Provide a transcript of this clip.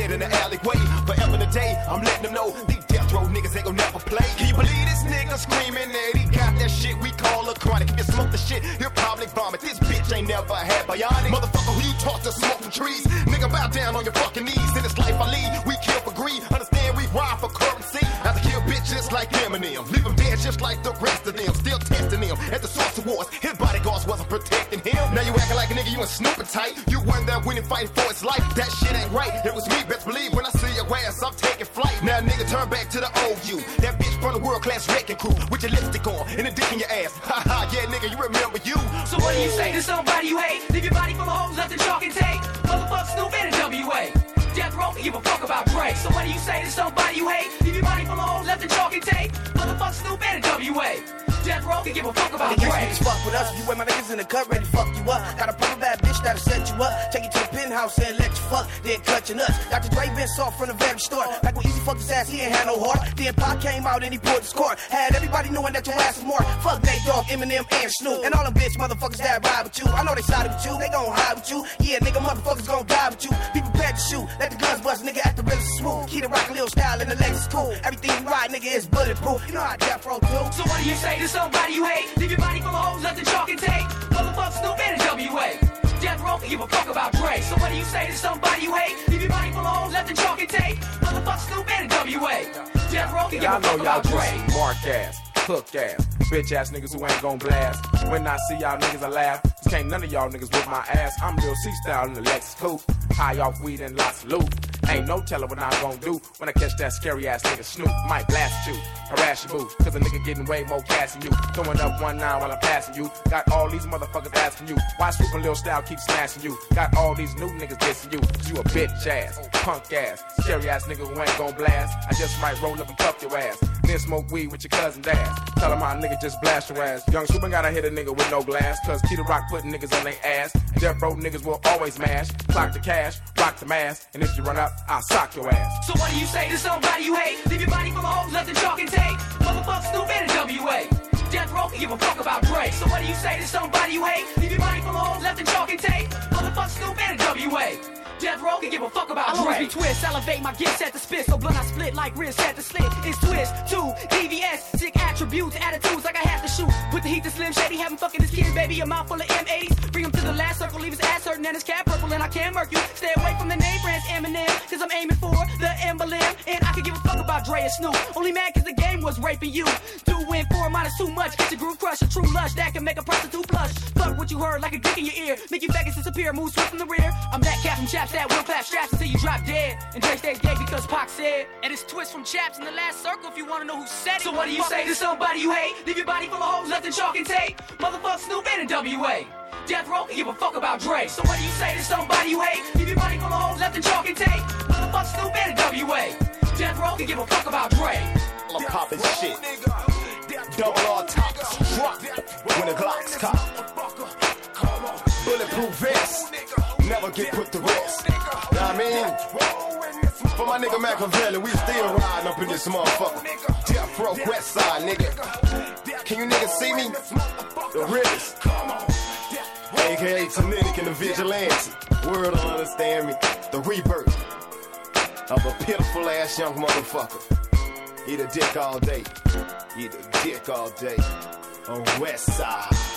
dead in the alleyway. Forever today, I'm letting them know these death row niggas ain't gon' never play. Can you believe this nigga screaming that he got that shit we call a chronic? If you smoke the shit, he'll probably vomit. This bitch ain't never had bionic. Motherfucker, who you talk to smoke trees? Nigga, bow down on your fucking knees. Eminem. Leave them dead just like the rest of them. Still testing them at the source awards. His bodyguards wasn't protecting him. Now you acting like a nigga, you and Snooping tight. You won that winning fight for his life. That shit ain't right. It was me, best believe when I see your ass, I'm taking flight. Now nigga, turn back to the old you. That bitch from the world class wrecking crew with your lipstick on and a dick in your ass. Ha ha, yeah, nigga, you remember you. So what do you say to somebody you hate? Leave your body full of holes in chalk and tape. Motherfuck Snoop and WA. Death Row give a fuck about Dre. So what do you say to somebody you hate? Leave your body full of holes in chalk Can give a fuck about Niggas, Dre. fuck with us. You wear my niggas in the cut, ready to fuck you up. Got a proper bad bitch that'll set you up. Take you to the penthouse and let you fuck. Then cut your nuts. Dr. Dre been soft from the very start. Back when Eazy fucked his ass, he ain't had no heart. Then Pac came out and he pulled the score. Had everybody knowing that your ass was more. Fuck Nate Dogg, Eminem, and Snoop. And all them bitch motherfuckers that ride with you. I know they sided with you. They gon' hide with you. Yeah, nigga, motherfuckers gon' die with you. Be prepared to shoot. Let the smooth. Keep the rock little style in the Lexus cool. Everything you ride, nigga, is bulletproof. You know how Death Row do. So what do you say to somebody you hate? Leave your body full of holes left in chalk and tape. Motherfuck Snoop and WA. Death Row can give a fuck about Dre. So what do you say to somebody you hate? Leave your body full of holes left in chalk and tape. Motherfuck Snoop and WA. Death Row can give Y'all a know fuck y'all about Dre. just mark ass, hook ass, bitch ass niggas who ain't gon' blast. When I see y'all niggas, I laugh. 'Cause can't none of y'all niggas whip my ass. I'm Lil C style in the Lexus coupe. High off weed and lots of loot. Ain't no telling what I'm gon' do when I catch that scary ass nigga Snoop. Might blast you, harass your boo. Cause a nigga getting way more cash than you. Throwing up one nine while I'm passing you. Got all these motherfuckers asking you. Why Snoop and Lil Style keep smashing you? Got all these new niggas dissing you. Cause you a bitch ass, punk ass, scary ass nigga who ain't gon' blast. I just might roll up and cuff your ass. Then smoke weed with your cousin's ass. Tell him my nigga just blast your ass. Young ain't gotta hit a nigga with no glass. Cause Key the Rock putting niggas on their ass. And Death Row niggas will always mash. Clock the cash, rock the mask. And if you run up, I'll sock your ass. So what do you say to somebody you hate? Leave your body of holes left in chalk and tape. Motherfuck Snoop and WA. Death Row give a fuck about Dre. So what do you say to somebody you hate? Leave your body of holes left in chalk and tape. Motherfuck Snoop and Row give a fuck about I'll always be twist, elevate my gifts at the spit. So blunt I split like wrist at the slit. It's twist, two, DVS, sick attributes, attitudes like I have to shoot. Put the heat to Slim Shady, have him fucking his kid, baby, a mouth full of M80s. Bring him to the last circle, leave his ass hurting and his cap purple, and I can't murk you. Stay away from the name brands Eminem, cause I'm aiming for the emblem. And I can give a fuck about Dre and Snoop. Only mad cause the game was raping you. Two win four minus too much. Get your groove crush, a true lush that can make a prostitute blush. Fuck what you heard like a dick in your ear. Make you faggots disappear, move swift from the rear. I'm that cat from Chaps that will clap straps until you drop dead. And Dre stays gay because Pac said. And it's twist from Chaps in the last circle if you wanna know who said it. So what do you say to somebody you hate? Leave your body full of holes left in chalk and tape. Motherfuck Snoop and a WA. Death Row can give a fuck about Dre. So what do you say to somebody you hate? Leave your body full the holes left in chalk and tape. Motherfuck Snoop and WA. Death Row can give a fuck about Dre. I'm popping shit. Double R tops drop when the Glocks cop. Bulletproof vest, never get put to rest. Know what I mean? For my nigga Machiavelli, we still riding up in this motherfucker. Death Row West Side, nigga. Can you niggas see me? The realest. AKA and the Vigilante. World don't understand me. The rebirth of a pitiful ass young motherfucker. Eat a dick all day. Eat a dick all day. On West Side.